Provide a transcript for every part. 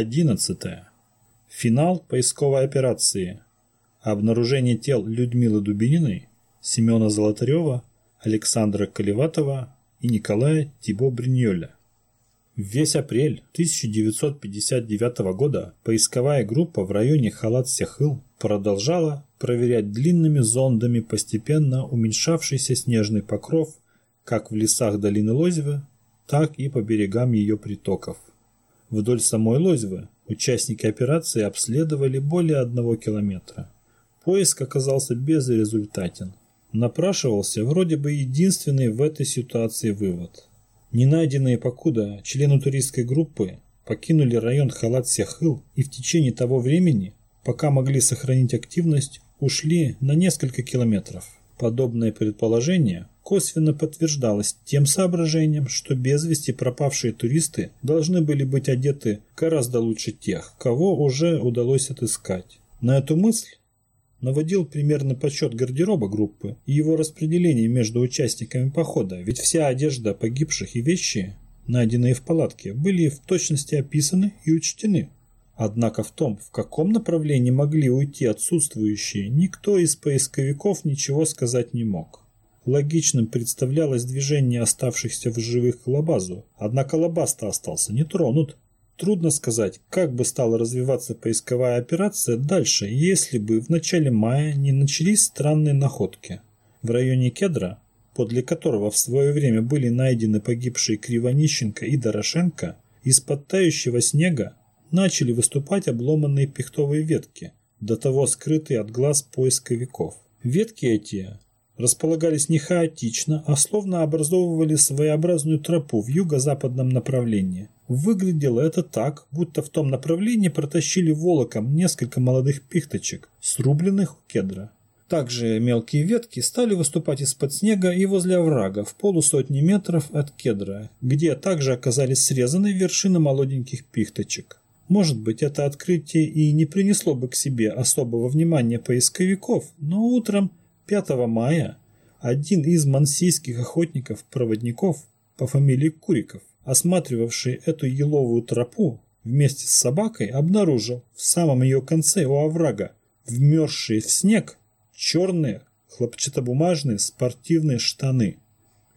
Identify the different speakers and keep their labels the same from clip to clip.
Speaker 1: Глава 11. Финал поисковой операции. Обнаружение тел Людмилы Дубининой, Семена Золотарева, Александра Колеватова и Николая Тибо-Бриньоля. Весь апрель 1959 года поисковая группа в районе Халат-Сехыл продолжала проверять длинными зондами постепенно уменьшавшийся снежный покров как в лесах долины Лозьвы, так и по берегам ее притоков. Вдоль самой Лозьвы участники операции обследовали более одного километра. Поиск оказался безрезультатен. Напрашивался вроде бы единственный в этой ситуации вывод. Не найденные покуда члены туристской группы покинули район Халат-Сяхыл и в течение того времени, пока могли сохранить активность, ушли на несколько километров. Подобное предположение косвенно подтверждалось тем соображением, что без вести пропавшие туристы должны были быть одеты гораздо лучше тех, кого уже удалось отыскать. На эту мысль наводил примерный подсчет гардероба группы и его распределение между участниками похода, ведь вся одежда погибших и вещи, найденные в палатке, были в точности описаны и учтены. Однако в том, в каком направлении могли уйти отсутствующие, никто из поисковиков ничего сказать не мог. Логичным представлялось движение оставшихся в живых к Лабазу, однако Лабаз-то остался не тронут. Трудно сказать, как бы стала развиваться поисковая операция дальше, если бы в начале мая не начались странные находки. В районе Кедра, подле которого в свое время были найдены погибшие Кривонищенко и Дорошенко, из-под снега начали выступать обломанные пихтовые ветки, до того скрытые от глаз поисковиков. Ветки эти располагались не хаотично, а словно образовывали своеобразную тропу в юго-западном направлении. Выглядело это так, будто в том направлении протащили волоком несколько молодых пихточек, срубленных у кедра. Также мелкие ветки стали выступать из-под снега и возле оврага в полусотни метров от кедра, где также оказались срезаны вершины молоденьких пихточек. Может быть, это открытие и не принесло бы к себе особого внимания поисковиков, но утром 5 мая один из мансийских охотников-проводников по фамилии Куриков, осматривавший эту еловую тропу вместе с собакой, обнаружил в самом ее конце у оврага вмерзшие в снег черные хлопчатобумажные спортивные штаны.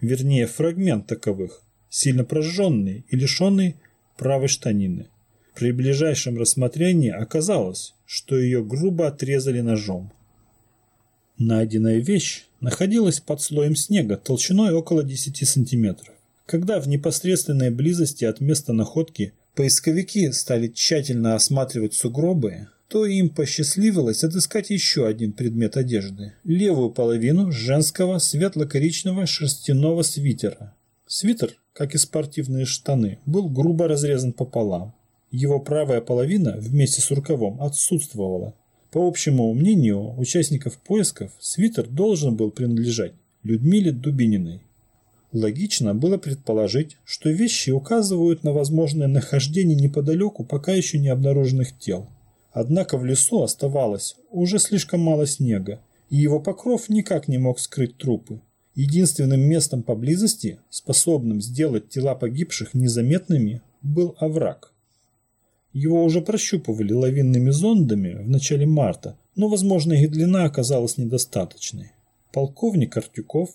Speaker 1: Вернее, фрагмент таковых, сильно прожженный и лишенный правой штанины. При ближайшем рассмотрении оказалось, что ее грубо отрезали ножом. Найденная вещь находилась под слоем снега толщиной около 10 сантиметров. Когда в непосредственной близости от места находки поисковики стали тщательно осматривать сугробы, то им посчастливилось отыскать еще один предмет одежды – левую половину женского светло-коричневого шерстяного свитера. Свитер, как и спортивные штаны, был грубо разрезан пополам. Его правая половина вместе с рукавом отсутствовала, по общему мнению участников поисков, свитер должен был принадлежать Людмиле Дубининой. Логично было предположить, что вещи указывают на возможное нахождение неподалеку пока еще не обнаруженных тел. Однако в лесу оставалось уже слишком мало снега, и его покров никак не мог скрыть трупы. Единственным местом поблизости, способным сделать тела погибших незаметными, был овраг. Его уже прощупывали лавинными зондами в начале марта, но, возможно, их длина оказалась недостаточной. Полковник Артюков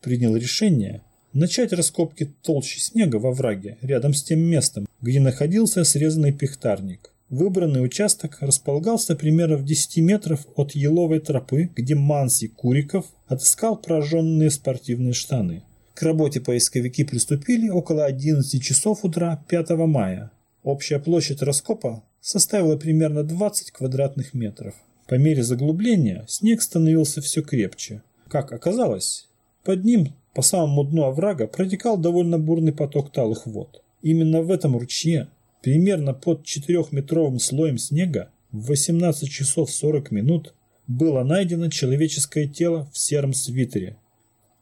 Speaker 1: принял решение начать раскопки толщи снега во враге рядом с тем местом, где находился срезанный пихтарник. Выбранный участок располагался примерно в 10 метров от еловой тропы, где Манси Куриков отыскал прожженные спортивные штаны. К работе поисковики приступили около 11 часов утра 5 мая. Общая площадь раскопа составила примерно 20 квадратных метров. По мере заглубления снег становился все крепче. Как оказалось, под ним по самому дну оврага протекал довольно бурный поток талых вод. Именно в этом ручье, примерно под 4-метровым слоем снега, в 18 часов 40 минут было найдено человеческое тело в сером свитере.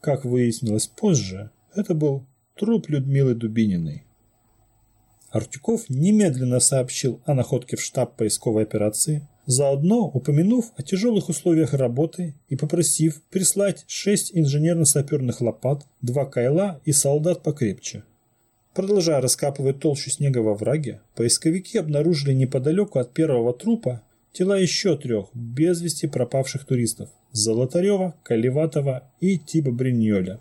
Speaker 1: Как выяснилось позже, это был труп Людмилы Дубининой. Артюков немедленно сообщил о находке в штаб поисковой операции, заодно упомянув о тяжелых условиях работы и попросив прислать шесть инженерно-саперных лопат, два кайла и солдат покрепче. Продолжая раскапывать толщу снега во враге, поисковики обнаружили неподалеку от первого трупа тела еще трех без вести пропавших туристов – Золотарева, Каливатова и Тиба Бриньоля.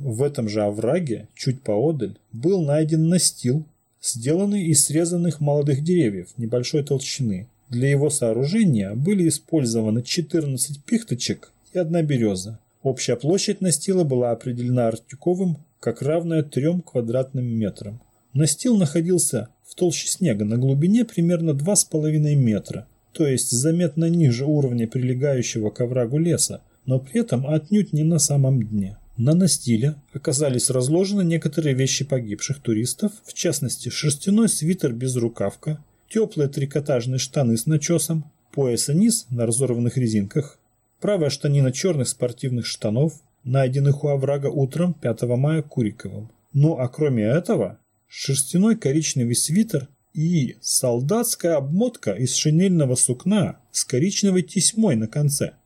Speaker 1: В этом же овраге, чуть поодаль, был найден настил, сделанный из срезанных молодых деревьев небольшой толщины. Для его сооружения были использованы 14 пихточек и одна береза. Общая площадь настила была определена Артюковым как равная 3 квадратным метрам. Настил находился в толще снега на глубине примерно 2,5 метра, то есть заметно ниже уровня прилегающего к оврагу леса, но при этом отнюдь не на самом дне. На настиле оказались разложены некоторые вещи погибших туристов, в частности шерстяной свитер без рукавка, теплые трикотажные штаны с начесом, пояс и низ на разорванных резинках, правая штанина черных спортивных штанов, найденных у оврага утром 5 мая Куриковым. Ну а кроме этого, шерстяной коричневый свитер и солдатская обмотка из шинельного сукна с коричневой тесьмой на конце.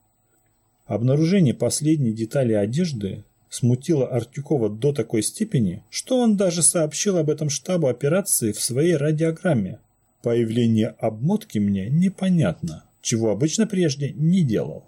Speaker 1: Обнаружение последней детали одежды смутило Артюкова до такой степени, что он даже сообщил об этом штабу операции в своей радиограмме. Появление обмотки мне непонятно, чего обычно прежде не делал.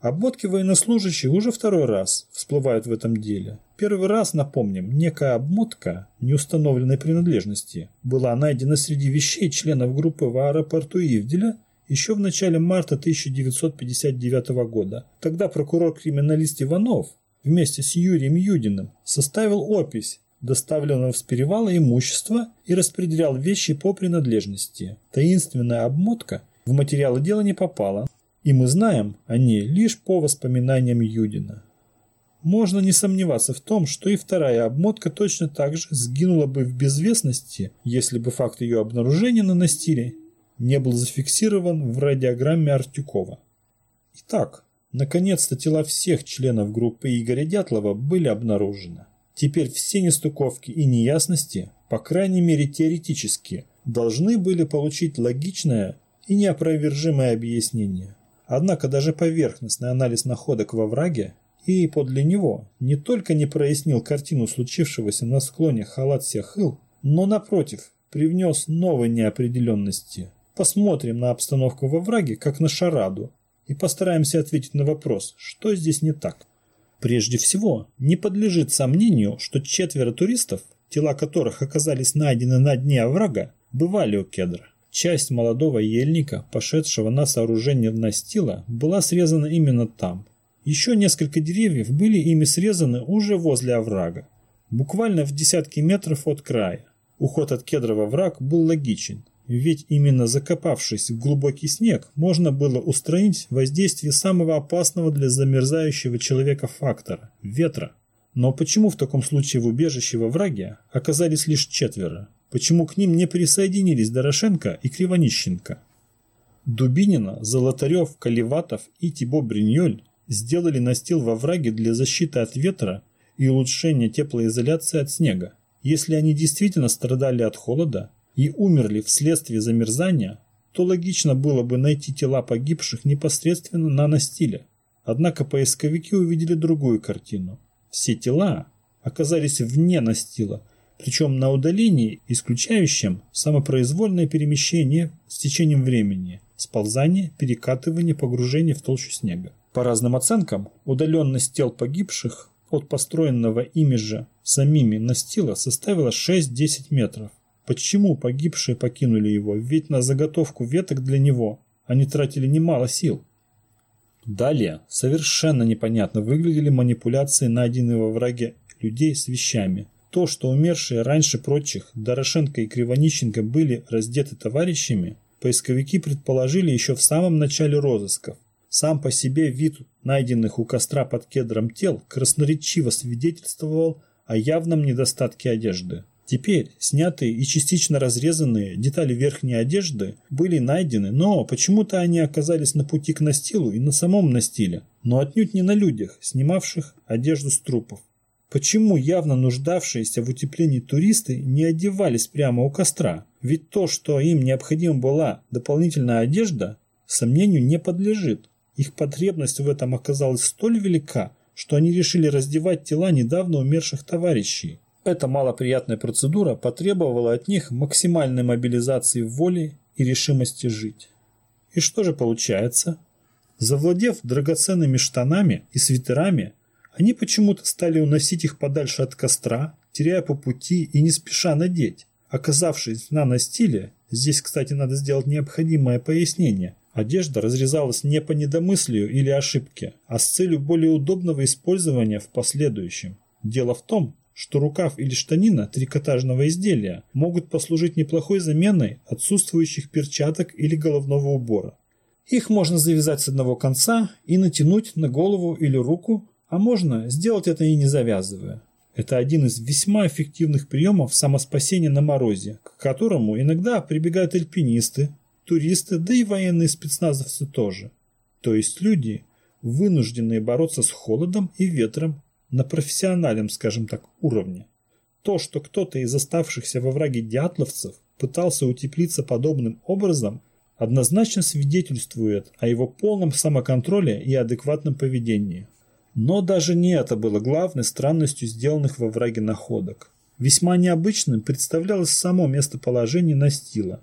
Speaker 1: Обмотки военнослужащих уже второй раз всплывают в этом деле. Первый раз, напомним, некая обмотка неустановленной принадлежности была найдена среди вещей членов группы в аэропорту Ивделя еще в начале марта 1959 года. Тогда прокурор-криминалист Иванов вместе с Юрием Юдиным составил опись доставленного с перевала имущества и распределял вещи по принадлежности. Таинственная обмотка в материалы дела не попала, и мы знаем о ней лишь по воспоминаниям Юдина. Можно не сомневаться в том, что и вторая обмотка точно так же сгинула бы в безвестности, если бы факт ее обнаружения на настиле не был зафиксирован в радиограмме Артюкова. Итак, наконец-то тела всех членов группы Игоря Дятлова были обнаружены. Теперь все нестыковки и неясности, по крайней мере теоретически, должны были получить логичное и неопровержимое объяснение. Однако даже поверхностный анализ находок во враге и подле него не только не прояснил картину случившегося на склоне Халат-Сяхыл, но напротив привнес новой неопределенности. Посмотрим на обстановку во враге как на шараду и постараемся ответить на вопрос, что здесь не так. Прежде всего, не подлежит сомнению, что четверо туристов, тела которых оказались найдены на дне оврага, бывали у кедра. Часть молодого ельника, пошедшего на сооружение настила, была срезана именно там. Еще несколько деревьев были ими срезаны уже возле оврага, буквально в десятки метров от края. Уход от кедра во враг был логичен, ведь именно закопавшись в глубокий снег, можно было устранить воздействие самого опасного для замерзающего человека фактора – ветра. Но почему в таком случае в убежище во враге оказались лишь четверо? почему к ним не присоединились Дорошенко и Кривонищенко. Дубинина, Золотарев, Каливатов и Тибо Бриньоль сделали настил во враге для защиты от ветра и улучшения теплоизоляции от снега. Если они действительно страдали от холода и умерли вследствие замерзания, то логично было бы найти тела погибших непосредственно на настиле. Однако поисковики увидели другую картину. Все тела оказались вне настила – причем на удалении, исключающем самопроизвольное перемещение с течением времени, сползание, перекатывание, погружение в толщу снега. По разным оценкам, удаленность тел погибших от построенного ими же самими настила составила 6-10 метров. Почему погибшие покинули его? Ведь на заготовку веток для него они тратили немало сил. Далее совершенно непонятно выглядели манипуляции найденные во враге людей с вещами. То, что умершие раньше прочих Дорошенко и Кривонищенко были раздеты товарищами, поисковики предположили еще в самом начале розысков. Сам по себе вид найденных у костра под кедром тел красноречиво свидетельствовал о явном недостатке одежды. Теперь снятые и частично разрезанные детали верхней одежды были найдены, но почему-то они оказались на пути к настилу и на самом настиле, но отнюдь не на людях, снимавших одежду с трупов. Почему явно нуждавшиеся в утеплении туристы не одевались прямо у костра? Ведь то, что им необходима была дополнительная одежда, сомнению не подлежит. Их потребность в этом оказалась столь велика, что они решили раздевать тела недавно умерших товарищей. Эта малоприятная процедура потребовала от них максимальной мобилизации воли и решимости жить. И что же получается? Завладев драгоценными штанами и свитерами, они почему-то стали уносить их подальше от костра, теряя по пути и не спеша надеть. Оказавшись на настиле, здесь, кстати, надо сделать необходимое пояснение, одежда разрезалась не по недомыслию или ошибке, а с целью более удобного использования в последующем. Дело в том, что рукав или штанина трикотажного изделия могут послужить неплохой заменой отсутствующих перчаток или головного убора. Их можно завязать с одного конца и натянуть на голову или руку, а можно сделать это и не завязывая. Это один из весьма эффективных приемов самоспасения на морозе, к которому иногда прибегают альпинисты, туристы, да и военные спецназовцы тоже. То есть люди, вынужденные бороться с холодом и ветром на профессиональном, скажем так, уровне. То, что кто-то из оставшихся во враге дятловцев пытался утеплиться подобным образом, однозначно свидетельствует о его полном самоконтроле и адекватном поведении. Но даже не это было главной странностью сделанных во враге находок. Весьма необычным представлялось само местоположение настила.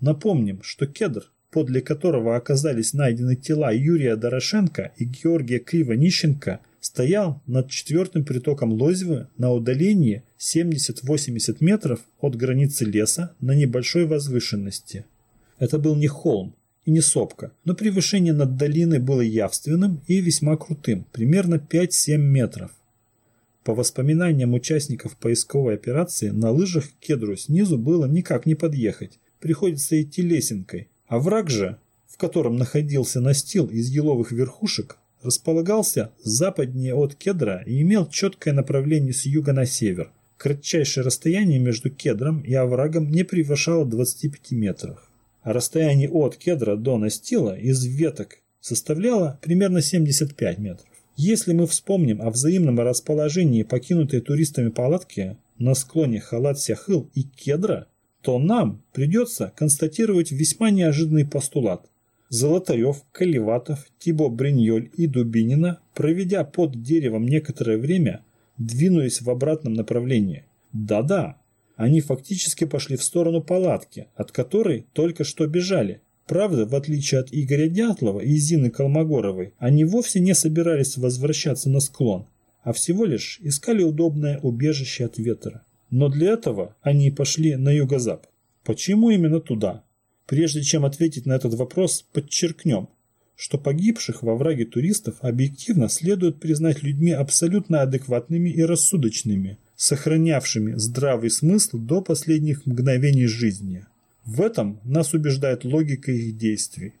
Speaker 1: Напомним, что кедр, подле которого оказались найдены тела Юрия Дорошенко и Георгия Криво-Нищенко – стоял над четвертым притоком Лозьвы на удалении 70-80 метров от границы леса на небольшой возвышенности. Это был не холм и не сопка, но превышение над долиной было явственным и весьма крутым, примерно 5-7 метров. По воспоминаниям участников поисковой операции, на лыжах к кедру снизу было никак не подъехать, приходится идти лесенкой, а враг же, в котором находился настил из еловых верхушек, располагался западнее от кедра и имел четкое направление с юга на север. Кратчайшее расстояние между кедром и оврагом не превышало 25 метров. А расстояние от кедра до настила из веток составляло примерно 75 метров. Если мы вспомним о взаимном расположении покинутой туристами палатки на склоне Халат-Сяхыл и кедра, то нам придется констатировать весьма неожиданный постулат. Золотарев, Каливатов, Тибо Бриньоль и Дубинина, проведя под деревом некоторое время, двинулись в обратном направлении. Да-да, они фактически пошли в сторону палатки, от которой только что бежали. Правда, в отличие от Игоря Дятлова и Зины Колмогоровой, они вовсе не собирались возвращаться на склон, а всего лишь искали удобное убежище от ветра. Но для этого они пошли на юго-запад. Почему именно туда? Прежде чем ответить на этот вопрос, подчеркнем, что погибших во враге туристов объективно следует признать людьми абсолютно адекватными и рассудочными, сохранявшими здравый смысл до последних мгновений жизни. В этом нас убеждает логика их действий.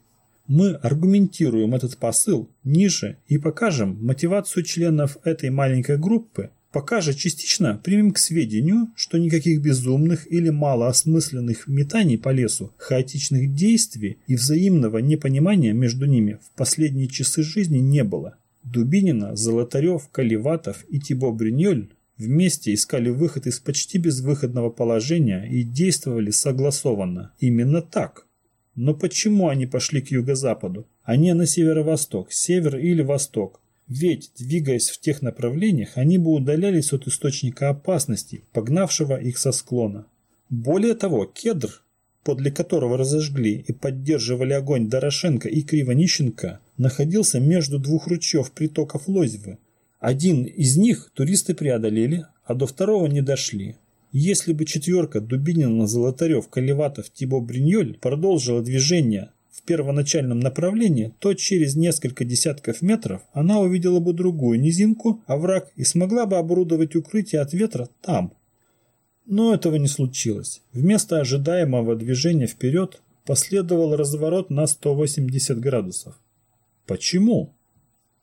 Speaker 1: Мы аргументируем этот посыл ниже и покажем мотивацию членов этой маленькой группы Пока же частично примем к сведению, что никаких безумных или малоосмысленных метаний по лесу, хаотичных действий и взаимного непонимания между ними в последние часы жизни не было. Дубинина, Золотарев, Каливатов и Тибо Бриньоль вместе искали выход из почти безвыходного положения и действовали согласованно. Именно так. Но почему они пошли к юго-западу, а не на северо-восток, север или восток? Ведь, двигаясь в тех направлениях, они бы удалялись от источника опасности, погнавшего их со склона. Более того, кедр, подле которого разожгли и поддерживали огонь Дорошенко и Кривонищенко, находился между двух ручьев притоков Лозьвы. Один из них туристы преодолели, а до второго не дошли. Если бы четверка Дубинина, Золотарев, Колеватов, Тибо Бриньоль продолжила движение в первоначальном направлении, то через несколько десятков метров она увидела бы другую низинку, овраг и смогла бы оборудовать укрытие от ветра там. Но этого не случилось. Вместо ожидаемого движения вперед последовал разворот на 180 градусов. Почему?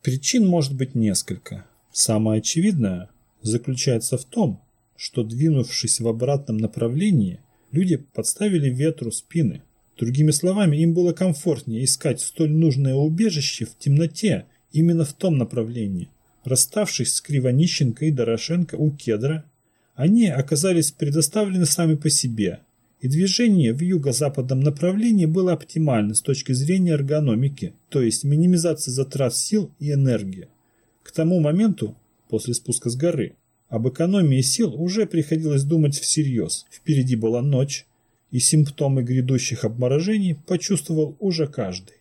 Speaker 1: Причин может быть несколько. Самое очевидное заключается в том, что двинувшись в обратном направлении, люди подставили ветру спины – Другими словами, им было комфортнее искать столь нужное убежище в темноте именно в том направлении. Расставшись с Кривонищенко и Дорошенко у кедра, они оказались предоставлены сами по себе, и движение в юго-западном направлении было оптимально с точки зрения эргономики, то есть минимизации затрат сил и энергии. К тому моменту, после спуска с горы, об экономии сил уже приходилось думать всерьез. Впереди была ночь, и симптомы грядущих обморожений почувствовал уже каждый.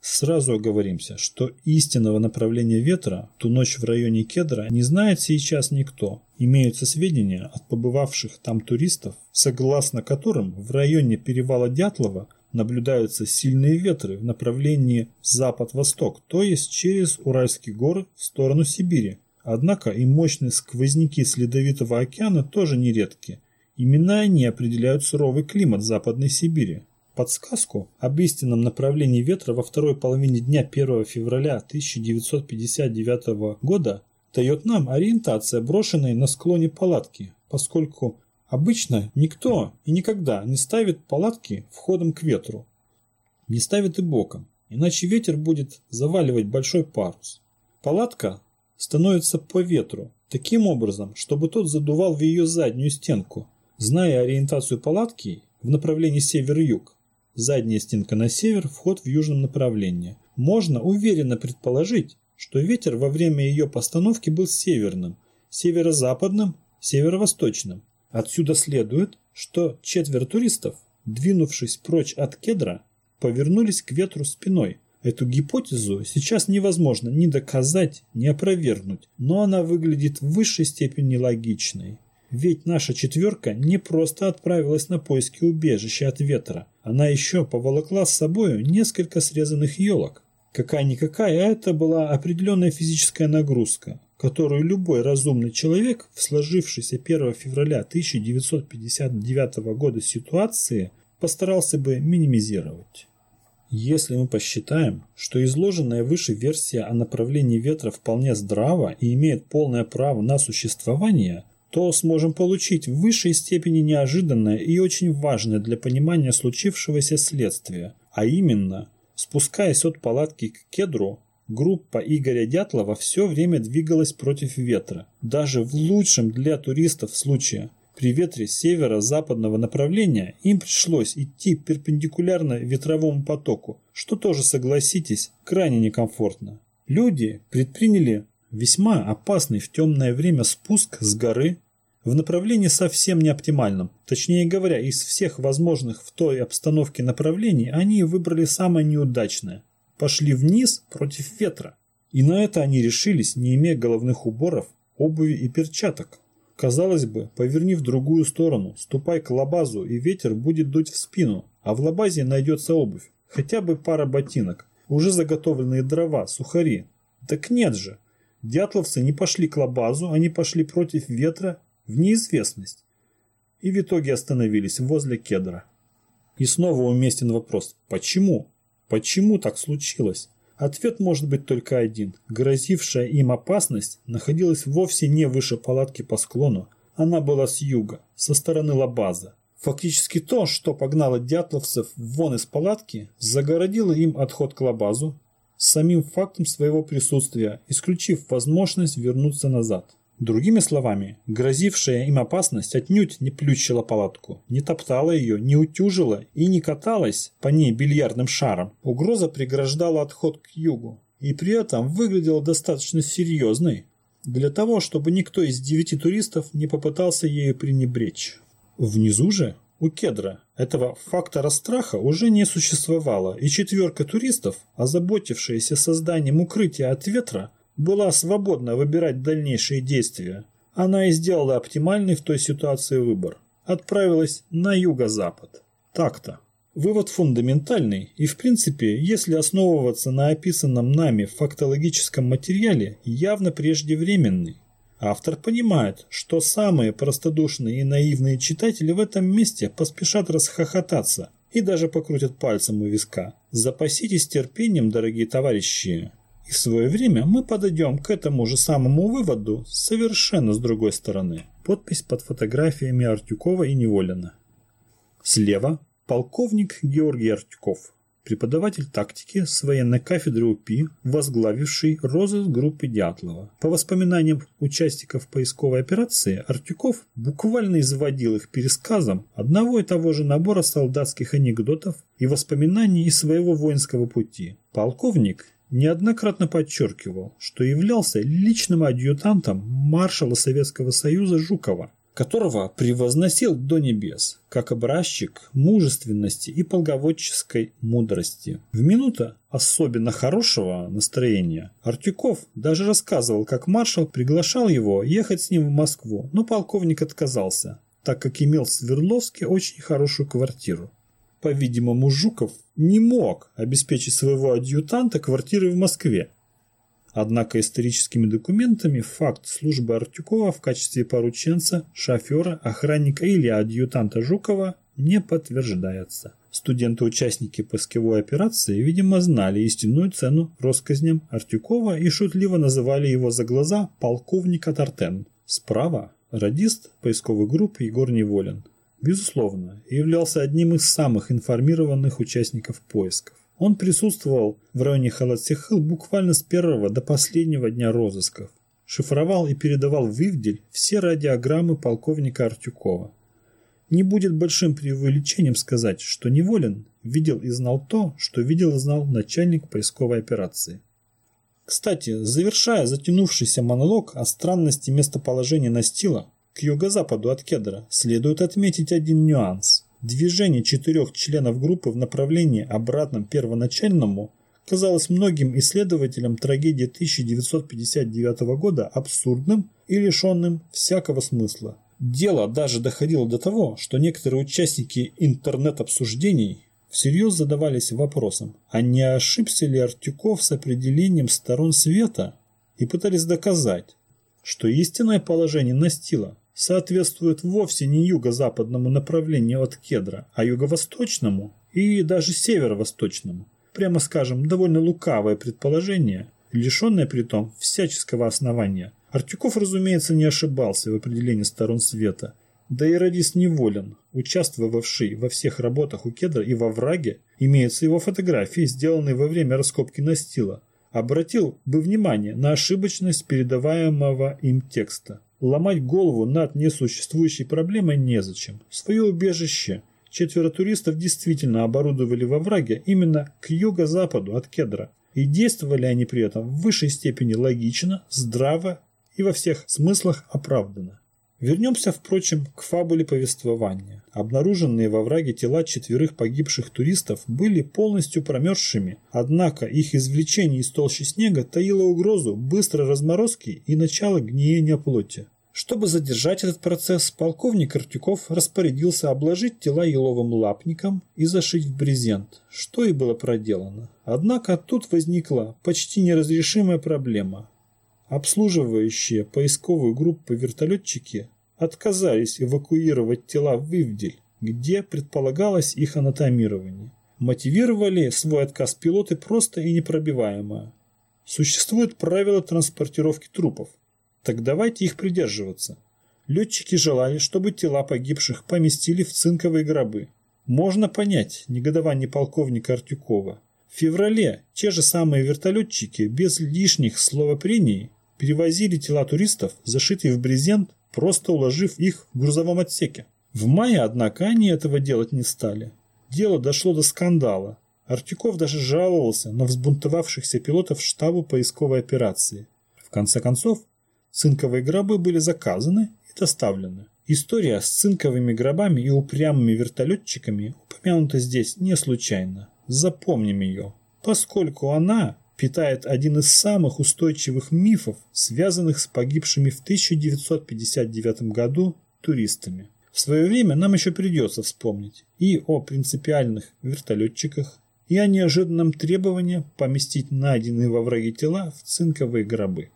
Speaker 1: Сразу оговоримся, что истинного направления ветра ту ночь в районе Кедра не знает сейчас никто. Имеются сведения от побывавших там туристов, согласно которым в районе перевала Дятлова наблюдаются сильные ветры в направлении запад-восток, то есть через Уральские горы в сторону Сибири. Однако и мощные сквозняки с Ледовитого океана тоже нередки. Именно они определяют суровый климат Западной Сибири. Подсказку об истинном направлении ветра во второй половине дня 1 февраля 1959 года дает нам ориентация, брошенная на склоне палатки, поскольку обычно никто и никогда не ставит палатки входом к ветру. Не ставит и боком, иначе ветер будет заваливать большой парус. Палатка становится по ветру, таким образом, чтобы тот задувал в ее заднюю стенку. Зная ориентацию палатки в направлении север-юг, задняя стенка на север, вход в южном направлении. Можно уверенно предположить, что ветер во время ее постановки был северным, северо-западным, северо-восточным. Отсюда следует, что четверо туристов, двинувшись прочь от кедра, повернулись к ветру спиной. Эту гипотезу сейчас невозможно ни доказать, ни опровергнуть, но она выглядит в высшей степени логичной. Ведь наша четверка не просто отправилась на поиски убежища от ветра, она еще поволокла с собою несколько срезанных елок. Какая-никакая, а это была определенная физическая нагрузка, которую любой разумный человек в сложившейся 1 февраля 1959 года ситуации постарался бы минимизировать. Если мы посчитаем, что изложенная выше версия о направлении ветра вполне здрава и имеет полное право на существование, то сможем получить в высшей степени неожиданное и очень важное для понимания случившегося следствие, а именно, спускаясь от палатки к кедру, группа Игоря Дятлова все время двигалась против ветра, даже в лучшем для туристов случае. При ветре северо-западного направления им пришлось идти перпендикулярно ветровому потоку, что тоже, согласитесь, крайне некомфортно. Люди предприняли Весьма опасный в темное время спуск с горы в направлении совсем не оптимальном. Точнее говоря, из всех возможных в той обстановке направлений они выбрали самое неудачное. Пошли вниз против ветра. И на это они решились, не имея головных уборов, обуви и перчаток. Казалось бы, поверни в другую сторону, ступай к лабазу, и ветер будет дуть в спину, а в лабазе найдется обувь, хотя бы пара ботинок, уже заготовленные дрова, сухари. Так нет же, Дятловцы не пошли к лабазу, они пошли против ветра в неизвестность. И в итоге остановились возле кедра. И снова уместен вопрос «Почему?» Почему так случилось? Ответ может быть только один. Грозившая им опасность находилась вовсе не выше палатки по склону. Она была с юга, со стороны лабаза. Фактически то, что погнало дятловцев вон из палатки, загородило им отход к лабазу, с самим фактом своего присутствия, исключив возможность вернуться назад. Другими словами, грозившая им опасность отнюдь не плющила палатку, не топтала ее, не утюжила и не каталась по ней бильярдным шаром. Угроза преграждала отход к югу и при этом выглядела достаточно серьезной для того, чтобы никто из девяти туристов не попытался ею пренебречь. Внизу же у кедра этого фактора страха уже не существовало, и четверка туристов, озаботившаяся созданием укрытия от ветра, была свободна выбирать дальнейшие действия. Она и сделала оптимальный в той ситуации выбор. Отправилась на юго-запад. Так-то. Вывод фундаментальный, и в принципе, если основываться на описанном нами фактологическом материале, явно преждевременный. Автор понимает, что самые простодушные и наивные читатели в этом месте поспешат расхохотаться и даже покрутят пальцем у виска. Запаситесь терпением, дорогие товарищи. И в свое время мы подойдем к этому же самому выводу совершенно с другой стороны. Подпись под фотографиями Артюкова и Неволина. Слева полковник Георгий Артюков преподаватель тактики с военной кафедры УПИ, возглавивший розыск группы Дятлова. По воспоминаниям участников поисковой операции, Артюков буквально изводил их пересказом одного и того же набора солдатских анекдотов и воспоминаний из своего воинского пути. Полковник неоднократно подчеркивал, что являлся личным адъютантом маршала Советского Союза Жукова, которого превозносил до небес, как образчик мужественности и полководческой мудрости. В минуту особенно хорошего настроения Артюков даже рассказывал, как маршал приглашал его ехать с ним в Москву, но полковник отказался, так как имел в Свердловске очень хорошую квартиру. По-видимому, Жуков не мог обеспечить своего адъютанта квартирой в Москве. Однако историческими документами факт службы Артюкова в качестве порученца, шофера, охранника или адъютанта Жукова не подтверждается. Студенты-участники поисковой операции, видимо, знали истинную цену россказням Артюкова и шутливо называли его за глаза полковник Тартен. Справа – радист поисковой группы Егор Неволин безусловно, являлся одним из самых информированных участников поисков. Он присутствовал в районе Халатсихыл буквально с первого до последнего дня розысков. Шифровал и передавал в Ивдель все радиограммы полковника Артюкова. Не будет большим преувеличением сказать, что Неволин видел и знал то, что видел и знал начальник поисковой операции. Кстати, завершая затянувшийся монолог о странности местоположения настила, к юго-западу от кедра следует отметить один нюанс. Движение четырех членов группы в направлении обратном первоначальному казалось многим исследователям трагедии 1959 года абсурдным и лишенным всякого смысла. Дело даже доходило до того, что некоторые участники интернет-обсуждений всерьез задавались вопросом, а не ошибся ли Артюков с определением сторон света и пытались доказать, что истинное положение настила соответствует вовсе не юго-западному направлению от кедра, а юго-восточному и даже северо-восточному. Прямо скажем, довольно лукавое предположение, лишенное при том всяческого основания. Артюков, разумеется, не ошибался в определении сторон света. Да и радист неволен, участвовавший во всех работах у кедра и во враге, имеются его фотографии, сделанные во время раскопки настила. Обратил бы внимание на ошибочность передаваемого им текста. Ломать голову над несуществующей проблемой незачем. Свое убежище четверо туристов действительно оборудовали во враге именно к юго-западу от кедра. И действовали они при этом в высшей степени логично, здраво и во всех смыслах оправданно. Вернемся, впрочем, к фабуле повествования. Обнаруженные во враге тела четверых погибших туристов были полностью промерзшими, однако их извлечение из толщи снега таило угрозу быстрой разморозки и начала гниения плоти. Чтобы задержать этот процесс, полковник Артюков распорядился обложить тела еловым лапником и зашить в брезент, что и было проделано. Однако тут возникла почти неразрешимая проблема. Обслуживающие поисковую группу вертолетчики отказались эвакуировать тела в Ивдель, где предполагалось их анатомирование. Мотивировали свой отказ пилоты просто и непробиваемо. Существуют правила транспортировки трупов. Так давайте их придерживаться. Летчики желали, чтобы тела погибших поместили в цинковые гробы. Можно понять негодование полковника Артюкова. В феврале те же самые вертолетчики без лишних словопрений перевозили тела туристов, зашитые в брезент, просто уложив их в грузовом отсеке. В мае, однако, они этого делать не стали. Дело дошло до скандала. Артюков даже жаловался на взбунтовавшихся пилотов штабу поисковой операции. В конце концов, цинковые гробы были заказаны и доставлены. История с цинковыми гробами и упрямыми вертолетчиками упомянута здесь не случайно. Запомним ее, поскольку она питает один из самых устойчивых мифов, связанных с погибшими в 1959 году туристами. В свое время нам еще придется вспомнить и о принципиальных вертолетчиках, и о неожиданном требовании поместить найденные во враге тела в цинковые гробы.